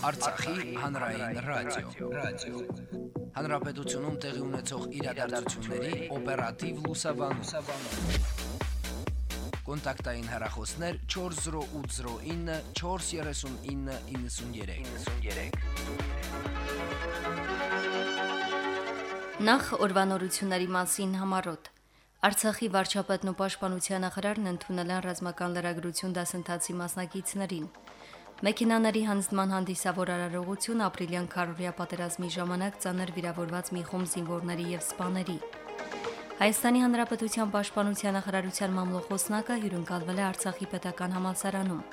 Արցախի հանրային ռադիո, ռադիո։ Հանրապետությունում տեղի ունեցող իրադարձությունների օպերատիվ լուսաբանում։ Կոնտակտային հեռախոսներ 40809 43993։ 93։ Նախ օրվանորությունների մասին համարոտ Արցախի վարչապետն ու պաշտպանության նախարարն ընդունել են ռազմական լրագրություն դասընթացի մասնակիցներին։ Մեքենաների հանձնման հանդիսավոր արարողություն ապրիլյան քարորիա պատերազմի ժամանակ ցաներ վիրավորված մի խումբ զինվորների եւ սպաների։ Հայաստանի Հանրապետության պաշտպանության նախարարության մամլոխոսնակը հյուրընկալվել է Արցախի պետական համալսարանում։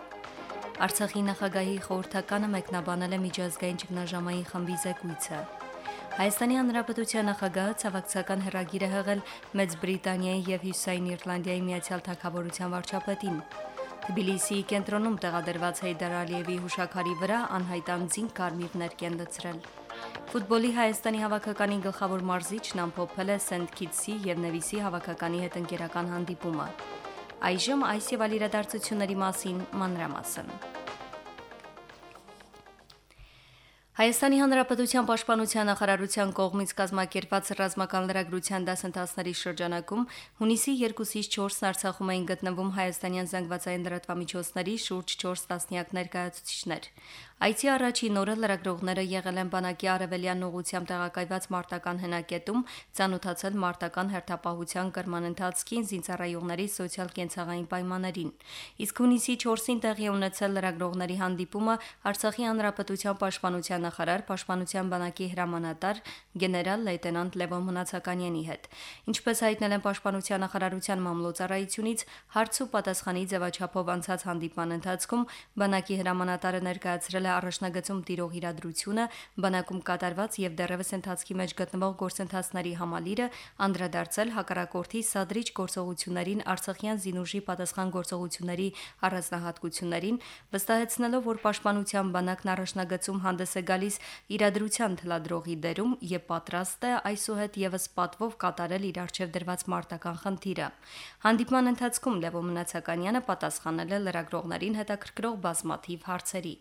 Արցախի նախագահի խորհրդականը մեկնաբանել է միջազգային ճգնաժամային խմբի զեկույցը։ Հայաստանի Հանրապետության նախագահը ցավակցական հերագիր է հղել Մեծ Բրիտանիայի եւ Հյուսային Իռլանդիայի Միացյալ Թագավորության վարչապետին։ Թբիլիսիի կենտրոնում տեղադրված Հեյդար Ալիևի հուշակարի վրա անհայտ անձին կարմիրներ կեն լցրել։ Ֆուտբոլի Հայաստանի հավաքականի գլխավոր մարզիչն ամփոփել է Սենթ Քիթսի եւ Նևիսի հավաքականի հետ ընկերական հանդիպումը։ Այժմ այս եւ այլ իրադարձությունների մասին մանրամասն։ Հայաստանի Հանրապետության Պաշտպանության նախարարության կողմից կազմակերպված ռազմական լրագրության դասընթացների շրջանակում հունիսի 2-ից 4-ն Արցախում էին գտնվում հայաստանյան զանգվածային լրատվամիջոցների շուրջ 4 տասնյակ ներկայացուցիչներ։ Այցի առաջին օրը լրագրողները եղել են բանակի արևելյան ուղությամբ տեղակայված մարտական հնակետում, ցանոթացել մարտական հերթապահության կրման ընթացքին, զինծառայողների սոցիալ-կենցաղային պայմաններին։ Իսկ հունիսի 4-ին տեղի ունեցել լրագրողների հանդիպումը Արցախի հանրապետության պաշտպանության նախարար, պաշտպանության բանակի հրամանատար գեներալ լեյտենանտ Լևոն Մնացականյանի հետ։ Ինչպես հայտնել են պաշտպանության նախարարության մամլոյցարայությունից, հարց ու պատասխանի ձևաչափով անցած հանդիպման ընթացքում բանակի հրամանատարը ներկայացրել է առաջնագծում տիրող իրադրությունը, բանակում կատարված եւ դեռևս ընթացքի մեջ գտնվող գործընթացների համալիրը անդրադարձել հակառակորդի սադրիչ գործողություններին Արցախյան զինուժի պատասխան գործողությունների առանձնահատկություններին, վստահեցնելով, որ պաշտպանության բանակն առաջնագծում հանդես է գալիս իրադրության թելադրողի դերում եւ պատրաստ է այսուհետ եւս պատվով կատարել իր արժեվ դրված մարտական խնդիրը։ Հանդիպման ընթացքում Լևո Մնացականյանը պատասխանել է լրագրողներին հետաքրքրող բազմաթիվ հարցերի։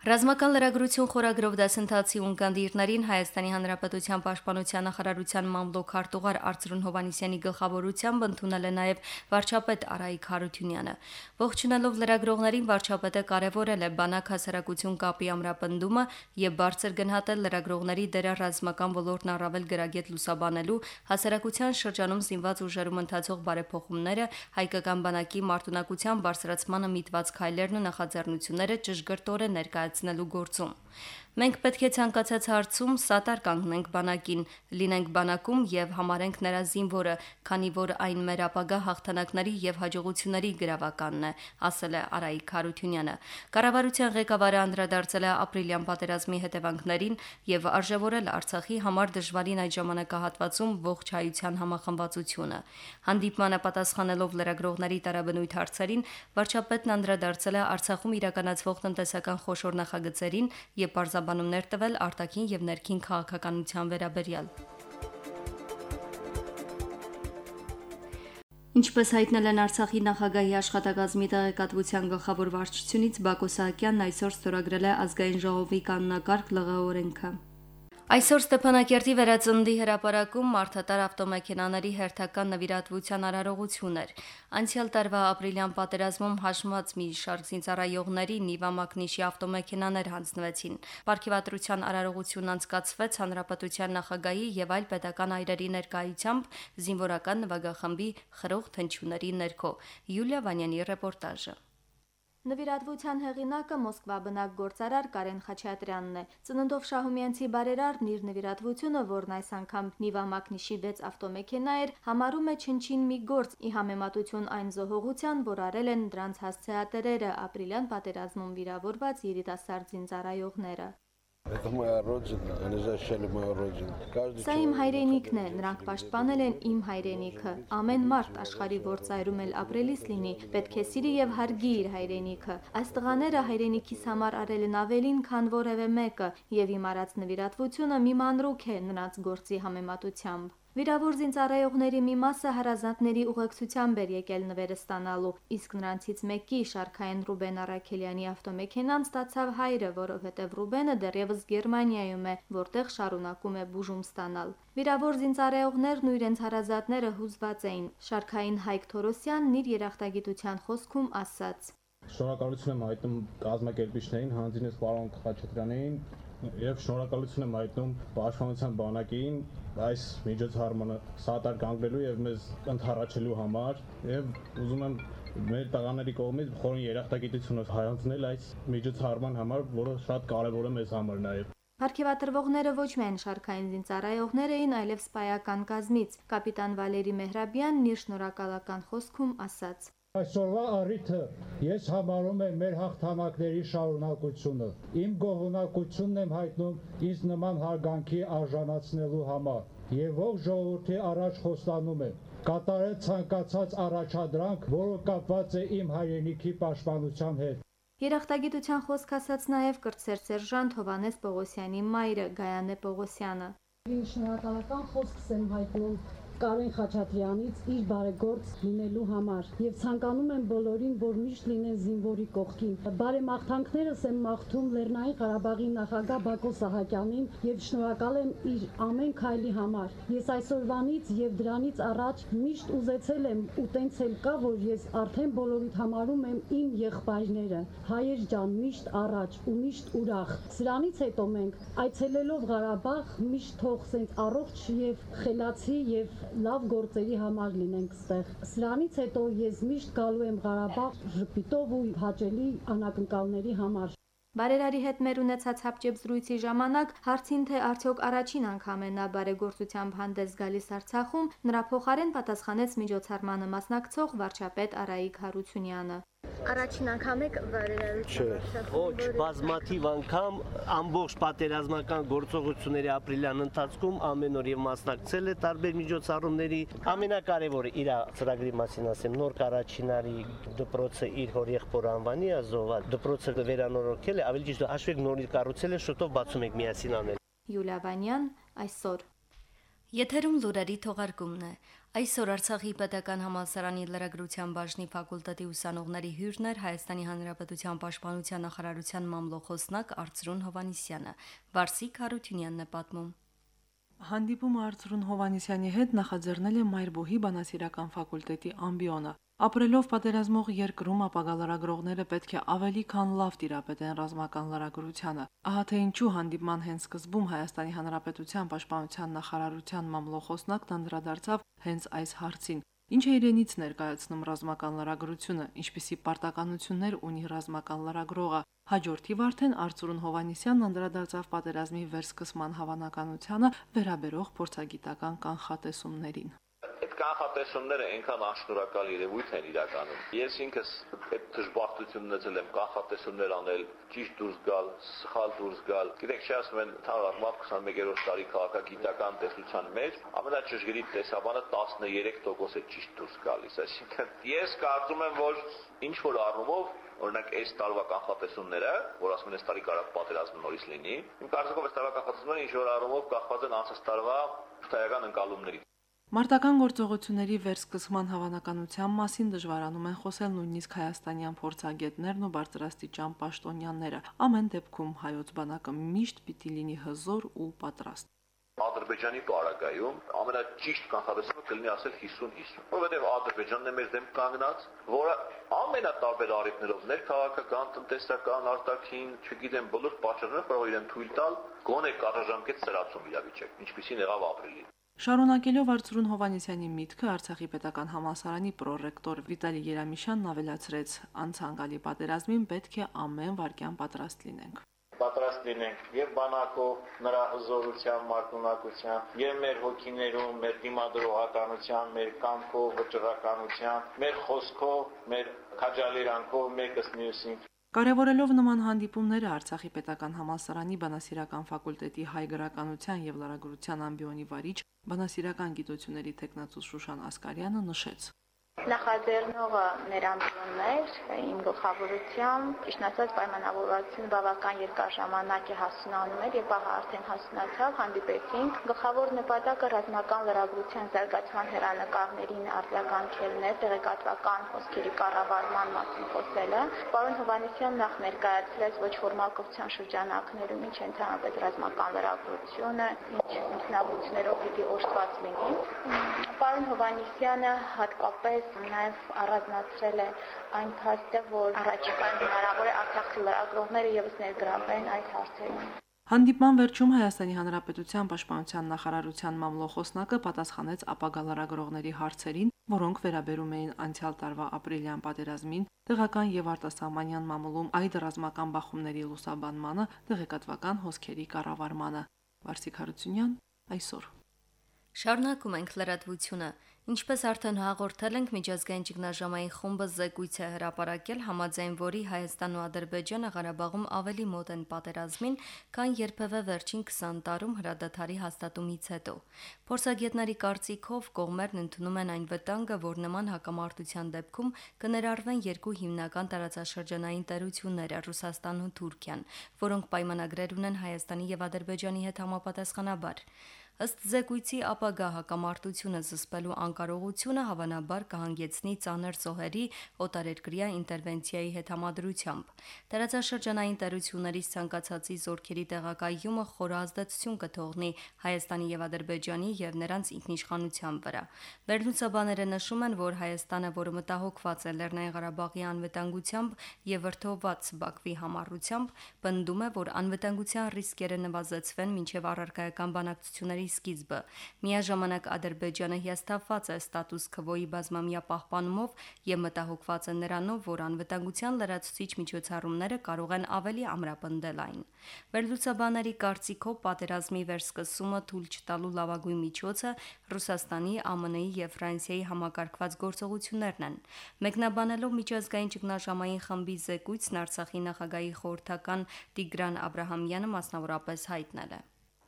Ռազմական լրագրություն խորագրով դասընթացի ունկանդիրներին Հայաստանի Հանրապետության Պաշտպանության նախարարության մամլոք արտուղար Արծրուն Հովանիսյանի գլխավորությամբ ընդունել է նաև վարչապետ Արայիկ Հարությունյանը։ Ողջունելով լրագրողներին վարչապետը կարևորել է բանակ հասարակություն կապի ամրապնդումը եւ բարձր գնահատել լրագրողների դերը ռազմական ոլորտն առավել գրագետ լուսաբանելու հասարակության շրջանում զինված ուժերում ընթացող բարեփոխումները, հայկական բանակի մարտունակության բարձրացմանը միտված քայլերն ու նախաձեռնությունները ճշգրտորեն ներկայացնել ներկայացնելու գործում։ Մենք պետք է ցանկացած հարցում սատար կանգնենք բանակին, լինենք բանակում եւ համարենք նրա զինվորը, քանի որ այն մեր ապագա հաղթանակների եւ հաջողությունների գրավականն է, ասել է Արայիկ Խարությունյանը։ Կառավարության ղեկավարը անդրադարձել է ապրիլյան պատերազմի հետևանքներին եւ արժևորել Արցախի համար դժվարին այդ ժամանակահատվածում ողջ հայության համախմբվածությունը։ Հանդիպմանը պատասխանելով լրագրողների տարաբնույթ հարցերին, վարչապետն անդրադարձել է Արցախում իրականացվող տնտեսական խոշոր նախագծերին եւ բարձաբանումներ տվել արտաքին եւ ներքին քաղաքականության վերաբերյալ։ Ինչպես հայտնել են Արցախի նախագահի աշխատակազմի տեղեկատվության գլխավոր վարչությունից Բակո Սահակյանն այսօր ստորագրել է ազգային ժողովի կանոնակարգ ԼՂ օրենքը։ Այսօր Ստեփանակերտի վերածնդի հրապարակում մարդատար ավտոմեքենաների հերթական նվիրատվության արարողություն էր։ Անցյալ տարվա ապրիլյան պատերազմում հաշմված մի շարք զինծառայողների Նիվա Մակնիշի ավտոմեքենաներ հանձնվեցին։ Պարքիվատրության արարողությունն անցկացվեց հանրապետության նախագահի եւ այլ պետական այրերի ներկայությամբ զինվորական նվագախմբի խրող թնչյունների ներքո։ Յուլիա Վանյանի ռեպորտաժը։ Նվիրատվության հեղինակը Մոսկվա բնակ գործարար Կարեն Խաչատրյանն է։ Ծննդով Շահումյանցի բարերարն իր նվիրատվությունը, որն այս անգամ Նիվա Մակնիշի 6 ավտոմեքենա էր, համարում է չնչին մի գործ՝ ի համեմատություն այն զոհողության, որ արել են դրանց հասցեատերերը ապրիլյան պատերազմում վիրավորված երիտասարդ զինծառայողները։ Это моя родина, они защищали мою родину. Каждый Սա իմ հայրենիքն է, նրանք պաշտպանել են իմ հայրենիքը։ Ամեն մարդ աշխարի որ ծայրում էլ ապրելիս լինի, պետք է սիրի եւ հարգի իր հայրենիքը։ Այս տղաները հայրենիքիս համար արել են ավելին, քան որևէ մեկը, եւ իմ արած նվիրատվությունը մի մանրուք է նրանց գործի համեմատությամբ։ Վիրավոր զինծառայողների մի մասը հարազատների ուղեկցությամբ էր եկել նվերը ստանալու, իսկ նրանցից մեկի Շարքային Ռուբեն Արաքելյանի ավտոմեքենան ստացավ հայրը, որովհետև Ռուբենը դեռևս Գերմանիայում է, որտեղ շարունակում է բուժում ստանալ։ Վիրավոր զինծառայողներն ու իրենց հարազատները հուզված էին։ Շարքային Հայկ Թորոսյանն իր երախտագիտության խոսքում ասաց. Շնորհակալություն եմ հայտնում կազմակերպիչներին, հանձինես պարոն Խաչատրյանին եւ շնորհակալություն եմ հայտնում Պաշտպանության բանակին այս միջոցառմանը սատար կանգնելու եւ մեզ ընդառաջելու համար եւ ուզում եմ մեր տղաների կողմից խորին երախտագիտությունը հայտնել այս միջոցառման համար, որը շատ կարեւոր է մեզ համար նաեւ։ Հարկեվատրվողները ոչ միայն շարքային զինծառայողներ էին, այլև սպայական կազմից։ Կապիտան Վալերի Մեհրաբյանն իր շնորհակալական խոսքում ասաց. Այսօրվա առիթը ես համարում եմ մեր հաղթանակների շարունակությունը։ Իմ գոհունակությունն եմ հայտնում ինձ նման հարգանքի արժանացնելու համար։ Եվ ողջ ժողովրդի առաջ խոստանում եմ. կատարել ցանկացած առաջադրանք, որը կապված է իմ հայրենիքի պաշտպանության հետ։ Երախտագիտության խոսք ասաց նաև կրտսեր սերժանտ Հովանես Պողոսյանի մայրը Գայանե Պողոսյանը։ Շնորհակալական խոսքս եմ հայտնում Կարեն Խաչատրյանից իր բարեգործ լինելու համար եւ ցանկանում եմ բոլորին, որ միշտ լինեն զինվորի կողքին։ Բարեմաղթանքներս եմ մաղթում Լեռնային Ղարաբաղի նախագահ Բակո Սահակյանին եւ շնորհակալ եմ իր ամեն քայլի համար։ Ես այսօրվանից եւ դրանից առաջ միշտ ուզեցել եմ ու տենց էլ կա, որ ես արդեն բոլորիդ համարում եմ իմ եղբայրները։ Հայեր ջան, միշտ առաջ ու միշտ ուրախ։ Սրանից հետո մենք այցելելով Ղարաբաղ միշտ թող սենց առողջ եւ խելացի եւ լավ գործերի համար լինենք ստեղ։ Սրանից հետո ես միշտ գալու եմ Ղարաբաղ ժպիտով ու հաճելի անակնկալների համար։ Բարերարի հետ մեր ունեցած հապճեպ զրույցի ժամանակ հարցին թե արդյոք առաջին անգամ է նա բարեգործությամբ հանդես գալիս Արցախում, նրա փոխարեն պատասխանեց միջոցառմանը մասնակցող վարչապետ Արայիկ Հարությունյանը։ Առաջին անգամ եք բարերարություն Ոչ, բազմաթիվ անգամ ամբողջ պատերազմական գործողությունների ապրիլյան ընթացքում ամեն օր եւ մասնակցել է տարբեր միջոցառումների։ Ամենակարևորը իր ծրագրի մասին ասեմ, նոր Կարաչինարի դպրոցը իր հոր եղբոր անվանի է զոհված։ Դպրոցը վերանորոգել է, ավելի ճիշտ հաշվեք նորից կառուցել է, շուտով բացում եք միասին անել։ Յուլիա Վանյան այսօր Եթերում լուրերի թողարկումն է։ Այսօր Արցախի պետական համալսարանի լրագրության բաժնի ֆակուլտետի ուսանողների հյուրն էր Հայաստանի Հանրապետության Պաշտպանության նախարարության մամլոխոսնակ Արծրուն Հովանիսյանը։ Վարսիկ Հարությունյանն է պատմում։ Հանդիպումը Արծրուն Հովանիսյանի հետ նախաձեռնել է Մայրբոհի բանասիրական ֆակուլտետի ամբիոնը։ Ապրելով պատերազմող երկրում ապագա լրագրողները պետք է ավելի քան լավ տիրապետեն ռազմական լրագրությանը։ Ահա թե ինչու հանդիպման հենց սկզբում Հայաստանի Հանրապետության Պաշտպանության նախարարության մամլոխոսնակն անդրադարձավ հենց այս հարցին։ Ինչ է իրենից ներկայացնում ռազմական լրագրությունը, ինչպիսի պարտականություններ ունի ռազմական լրագրողը։ Հաջորդիվ արդեն Արծուրուն Հովանիսյանն անդրադարձավ պատերազմի վերսկսման հավանականությանը վերաբերող փորձագիտական կանխատեսումներին կանխատեսումները այնքան անշնորհակալ երևույթ են իրականում։ Ես ինքս այդ դժբախտությունն ունեցել եմ կանխատեսումներ անել, ճիշտ դուրս գալ, սխալ դուրս գալ։ Գիտեք, չի ասում են թարախմամբ 21-րդ տարի քաղաքագիտական տեսության մեջ ամենաճշգրիտ տեսաբանը 13% է ճիշտ դուրս գալիս։ Այսինքն ես կարծում եմ, որ ինչ որ առումով օրինակ այս տարվա կանխատեսումները, որ ասում են այս տարի կարող պատերազմը նորից լինի, իմ կարծիքով այս տարվա կանխատեսումները ինչ որ առումով կախված են անցած տարվա հաղթայական ընկալումներից։ Մարտական գործողությունների վերսկսման հավանականության մասին դժվարանում են խոսել նույնիսկ հայաստանյան փորձագետներն ու բարձրաստիճան պաշտոնյաները։ Ամեն դեպքում հայոց բանակը միշտ պիտի լինի հզոր ու պատրաստ։ Ադրբեջանի պարագայում ամենաճիշտ կանխատեսումը կլինի ասել 50-50, որովհետև Ադրբեջանն է մեր դեմ կանգնած, որը ամենատարբեր առիթներով ներքաղաքական, տնտեսական, արտաքին, չգիտեմ, բոլոր պատճառներով կարող իրեն թույլ տալ գոնե կարաժամկետ սրացում իրավիճակ, ինչպեսին եղավ ապրիլին։ Շարունակելով Արծրուն Հովանեսյանի միտքը Արցախի պետական համալսարանի պրոռեկտոր Վիտալի Երամիշյանն ավելացրեց. «Անցանկալի պատերազմին պետք է ամեն վարքյան պատրաստ լինենք» պատրաստ լինենք եւ բանակով նրա հզորության, մարտունակության, եւ մեր հոգիներում, մեր դիմադրողականության, մեր կամքով, վճռականության, մեր խոսքով, մեր քաջալերանքով մեկս մյուսին Կարևորելով նման հանդիպումները Արցախի պետական համալսարանի բանասիրական ֆակուլտետի հայ գրականության եւ լրագրության ամբիոնի վարիչ բանասիրական գիտությունների տեխնացու Շուշան Ասկարյանը նշեց. Նախաձեռնողը մեր ամբիոնն էր, իմ գլխավորությամբ, ճիշտ ասած պայմանավորվածությունը բավական երկար ժամանակ է հասունանում էր եւ ահա արդեն հասունացավ, հանդիպեցինք։ Գլխավոր նպատակը ռազմական լրագրության զարգացման հերանեկարներին արձագանքելն է, տեղեկատվական խոսքերի կառավարման մասին խոսելը։ Պարոն Հովանեսյան նախ ներկայացրեց ոչ ֆորմալ կողության շրջանակներում ինչ ընդհանրապես ռազմական լրագրությունը, ինչ ինքնաբուծներով պիտի օժտված լինի։ Պարոն Հովանեսյանը հատկապես նաև առանձնացրել է այն փաստը, որ առաջիկայում հնարավոր է Արցախի լրագրողները եւս ներգրավվեն այդ հարցերում։ Հանդիպման վերջում Հայաստանի Հանրապետության Պաշտպանության նախարարության մամլոխոսնակը պատասխանեց ապագա լրագրողների հարցերին, որոնք վերաբերում էին անցյալ տարվա ապրիլյան պատերազմին, տեղական եւ արտասահմանյան մամուլում այդ ռազմական բախումների լուսաբանմանը, տեղեկատվական հոսքերի կառավարմանը։ Վարսիկ Հարությունյան այսօր Շարունակում ենք լրատվությունը։ Ինչպես արդեն հաղորդել ենք, միջազգային ճգնաժամային խումբը զեկույց է հրապարակել, համաձայն որի Հայաստանն ու Ադրբեջանը Ղարաբաղում ավելի մոտ են պատերազմին, քան երբևէ վերջին 20 տարում հրադադարի հաստատումից հետո։ Փորձագետների կարծիքով կողմերն ընդունում են այն վտանգը, որ նման հակամարտության դեպքում կներառվեն երկու հիմնական տարածաշրջանային տերությունները՝ Ռուսաստանն ու Թուրքիան, որոնք պայմանագրեր ունեն Հայաստանի եւ Ադրբեջանի հետ համապատասխանաբար։ Ըստ զեկույցի ապագա հակամարտությունը զսպելու անկարողությունը հավանաբար կհանգեցնի ծանր զոհերի օտարերկրյա ինտերվենցիայի հետ համադրությամբ։ Տարածաշրջանային տերություններից ցանկացածի զորքերի տեղակայումը խորազդեցություն կթողնի Հայաստանի եւ Ադրբեջանի եւ նրանց ինքնիշխանության վրա։ Վերլուծաբաները նշում են, որ Հայաստանը, որը մտահոգված է Լեռնային Ղարաբաղի անվտանգությամբ եւ վրթովված Բաքվի համառությամբ, պնդում է, որ անվտանգության ռիսկերը նվազեցվեն մինչեւ առարկայական բանակցությունների սկիզբը։ Միաժամանակ Ադրբեջանը հիասթափված է ստատուս քվոյի բազմամյա պահպանումով եւ մտահոգված է նրանով, որ անվտանգության լրացուցիչ միջոցառումները կարող են ավելի ամրապնդել այն։ Վերլուծաբանների կարծիքով պատերազմի վերսկսումը թույլ չտալու լավագույն միջոցը Ռուսաստանի, ԱՄՆ-ի եւ Ֆրանսիայի համակարգված գործողություններն են։ Մեկնաբանելով միջազգային ճգնաժամային խմբի զեկույցն Արցախի նախագահի խորհրդական Տիգրան Աբ รา համյանը մասնավորապես հայտնել է։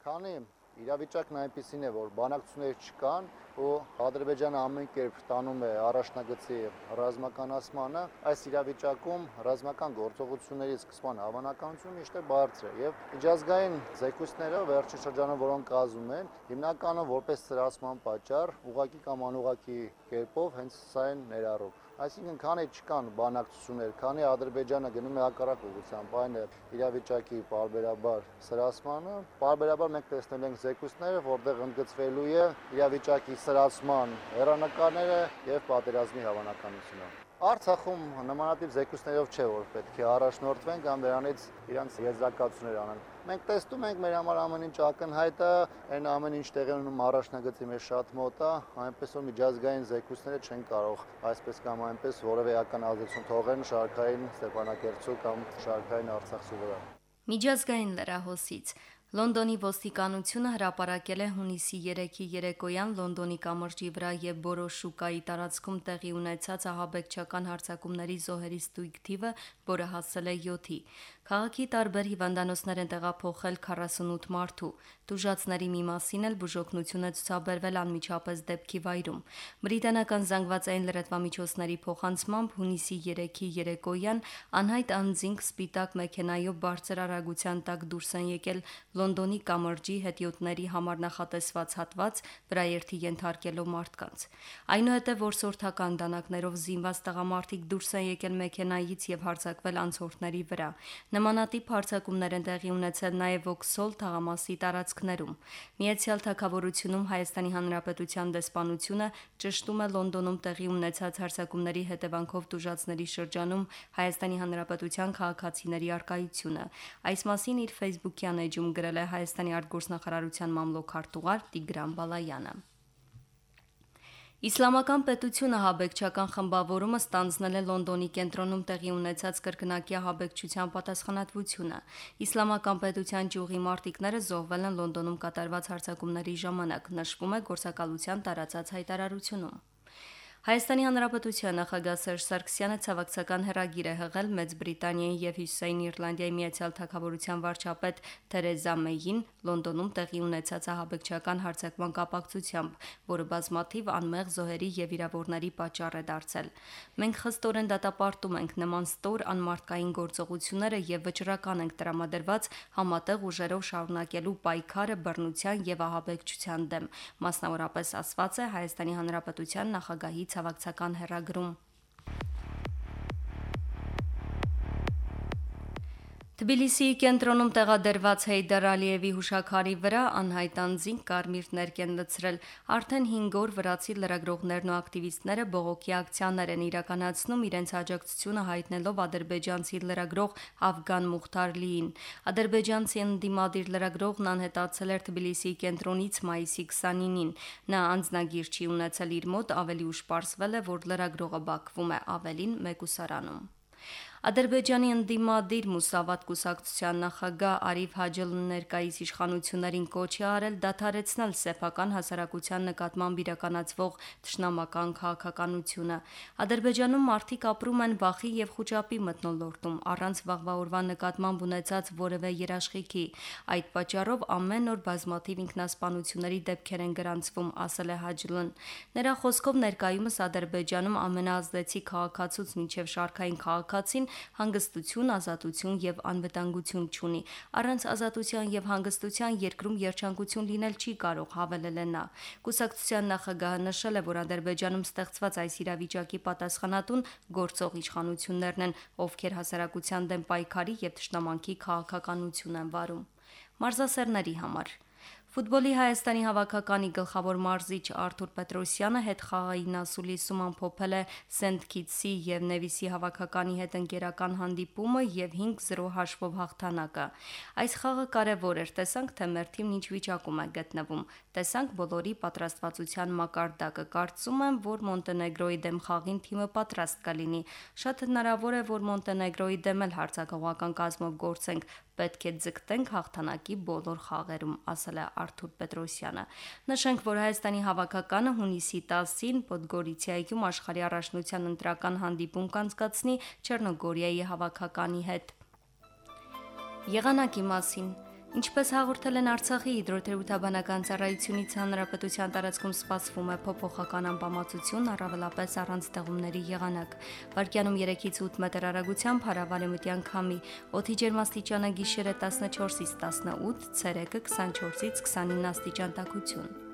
Քանի իրավիճակն այնպեսին է, որ բանակցություններ չկան ու Ադրբեջանը ամեն կերպ տանում է առաջնագծի ռազմականացմանը, այս իրավիճակում ռազմական գործողությունների սկսման հավանականությունը միշտ է բարձր է եւ միջազգային զեկույցները վերջին շրջանում որոնք կազմում են, հիմնականում որպես ծրացման պատճառ ուղակի կամ անուղակի կերպով հենց սա են ներառում Այսինքն քանի չկան բանակցություններ, քանի Ադրբեջանը գնում է հակառակ ուղղությամբ, այն է իրավիճակի բարբերաբար սրացմանը, բարբերաբար մենք տեսնել ենք զեկույցները, որտեղ ընդգծվելու է իրավիճակի սրացման հերանեկարները եւ պատերազմի հավանականությունը։ Արցախում նմանատիպ զեկույցներով չէ որ պետք է առաջնորդվեն կամ դրանից իրանց եզրակացություններ անեն։ Մենք տեսնում ենք մեր համար ամեն ինչ ակնհայտ է, այն ամեն ինչ տեղի ունում առաջնագծի մեր շատ մոտ է, այնպես որ միջազգային զեկույցները չեն կարող այսպես կամ այնպես որևէ ական ազդեցություն թողեն շարքային Ստեփանակերտցու կամ շարքային Արցախի վրա։ Միջազգային լրահոսից Լոնդոնի ոստիկանությունը հրապարակել է հունիսի 3-ի երեկոյան Լոնդոնի կամրջի վրա եւ Բորոշ շուկայի տարածքում տեղի ունեցած ահաբեկչական հարձակումների զոհերի ստույգ թիվը, որը հասել է 7-ի։ Քաղաքի տարբեր հիվանդանոցներ են տեղափոխել 48 մարդու։ Դուժացների մի մասին էլ բուժօգնություն է ցուցաբերվել անմիջապես դեպքի վայրում։ Բրիտանական զանգվածային լրատվամիջոցների փոխանցմամբ հունիսի 3-ի երեկոյան անհայտ անձինք սպիտակ մեքենայով բարձր արագության տակ դուրս են եկել Լոնդոնի կամրջի հետիոտների համար նախատեսված հատված վրաերթի ենթարկելով մարդկանց։ Այնուհետև որսորդական դանակներով զինված տղամարդիկ դուրս են եկել մեքենայից եւ հարձակվել անցորդների վրա։ Նմանատիպ հարձակումներ են տեղի ունեցել նաև Վոքսոլ թաղամասի տարածքներում։ Միացյալ Թագավորությունում Հայաստանի Հանրապետության դեսպանությունը ճշտում է Լոնդոնում տեղի ունեցած հարձակումների հետևանքով դժուժացների շրջանում Հայաստանի Հանրապետության քաղաքացիների արկայությունը։ Այս մասին իր Facebook-յան էջում գրել է Հայաստանի արտգործնախարարության մամլոքարտուղար Տիգրան Բալայանը։ Իսլամական պետությունը հաբեկչական խմբավորումը ստանձնել է Լոնդոնի կենտրոնում տեղի ունեցած կրկնակի հաբեկչության պատասխանատվությունը։ Իսլամական պետության ճյուղի մարտիկները զոհվել են Լոնդոնում կատարված հարձակումների ժամանակ, նշվում է գործակալության տարածած հայտարարությունում։ Հայաստանի Հանրապետության նախագահ Սերժ Սարգսյանը ցավակցական հերագիր է հղել Մեծ Բրիտանիայի եւ Հյուսիսային Իռլանդիայի Միացյալ Թագավորության վարչապետ Թերեզա Մեյին Լոնդոնում տեղի ունեցած ահաբեկչական հարձակման կապակցությամբ, որը բազմաթիվ անմեղ զոհերի եւ վիրավորների պատճառ է դարձել։ Մենք խստորեն դատապարտում ենք նման ստոր անմարտկային գործողությունները եւ վճռական ենք տրամադրված համատեղ ուժերով շարունակելու պայքարը բռնության եւ ահաբեկչության դեմ, մասնավորապես ասված է Հայաստանի Հանրապետության նախագահի ցավակցական հերագրում։ Թբիլիսիի կենտրոնում տեղադրված Հեյդար Ալիևի հուշաքարի վրա անհայտ անձինք կարմիրներ կեն լցրել։ Արդեն 5 օր վրացի լրագրողներն ու ակտիվիստները բողոքի ակցիաներ են իրականացնում իրենց աջակցությունը հայտնելով ադրբեջանցի լրագրող Աֆգան Մուխտարլիին։ Ադրբեջանցի ընդդիմադիր լրագրողն անհետացել էր Թբիլիսիի կենտրոնից մայիսի 29-ին։ Նա անձնագիր չի ունեցել իր մոտ, ավելի ուշ պարզվել է, որ լրագրողը Բաքվում է, ավելին մեկուսարանում։ Ադրբեջանի ընդդիմադիր Մուսավատ կուսակցության նախագահ Արիֆ Հաջելն ներկայիս իշխանություններին կոչ է արել դադարեցնել սեփական հասարակության նկատմամբ իրականացվող ճշնամական քաղաքականությունը։ Ադրբեջանում մարդիկ ապրում են վախի եւ խոճապի մթնոլորտում առանց վաղվա օրվա նկատմամբ ունեցած որևէ երաշխիքի։ Այդ պատճառով ամեն օր բազմաթիվ ինքնասպանությունների դեպքեր են գրանցվում, ասել է Հաջլն։ Նրա խոսքով ներկայումս Ադրբեջանում ամենաազդեցիկ քաղաքացուց մինչև շարքային քաղաքացին հանգստություն, ազատություն եւ անվտանգություն չունի։ Առանց ազատության եւ հանգստության երկրում երջանկություն լինել չի կարող, հավելել է նա։ Կուսակցության նախագահը նշել է, որ Ադրբեջանում ստեղծված այս իրավիճակի պատասխանատուն գործող իշխանություններն են, ովքեր հասարակության դեմ պայքարի եւ ճշտամանքի քաղաքականություն են վարում։ Մարզասերների համար Ֆուտբոլի Հայաստանի հավաքականի գլխավոր մարզիչ Արթուր Պետրոսյանը հետ խաղային ասուլիսում ամփոփել է Սենթ Քիթսի եւ Նևիսի հավաքականի հետ ընկերական հանդիպումը եւ 5-0 հաշվով հաղթանակը։ Այս խաղը կարևոր էր, տեսանք թե մեր թիմն ինչ վիճակում է գտնվում։ Տեսանք բոլորի պատրաստվածության մակարդակը։ Կարծում եմ, որ Մոնտենեգրոյի դեմ խաղին թիմը պատրաստ կլինի։ Շատ հնարավոր է, որ Մոնտենեգրոյի դեմ էլ հարցակողական կազմով գործենք, պետք է ձգտենք հաղթանակի բոլոր խաղերում, ասել է Արթուր Պետրոսյանը։ Նշենք, որ Հայաստանի հավաքականը հունիսի 10-ին Պոդգորիցիայում աշխարհի առաջնության ընտրական հանդիպում կանցկացնի Չեռնոգորիայի հավաքականի հետ։ Եղանակի մասին Ինչպես հաղորդել են Արցախի հիդրոթերապևտաբանական ծառայությունից հանրապետության տարածքում սպասվում է փոփոխական անբավարարություն, առավելապես առանց ձեղումների եղանակ։ Վարկյանում 3-ից 8 մետր արագությամբ հարավարեմտյան քամի, օդի ջերմաստիճանը գիշերը 14-ից 18, ցերեկը 24-ից 29 աստիճան տաքություն։